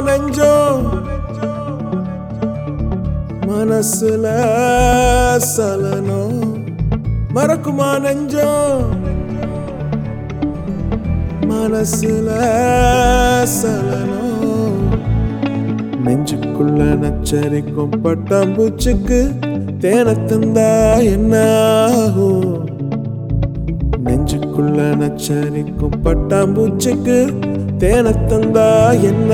நெஞ்சம் மனசுல சலனம். மறக்குமா நெஞ்சம்? மனசுல சலனம். நெஞ்சுக்குள்ள நச்சரிக்கும் பட்டாம்பூச்சிக்கு தேனை தந்தா என்ன ஆகும் நெஞ்சுக்குள்ள நச்சரிக்கும் பட்டாம்பூச்சுக்கு தேனத்தந்தா என்ன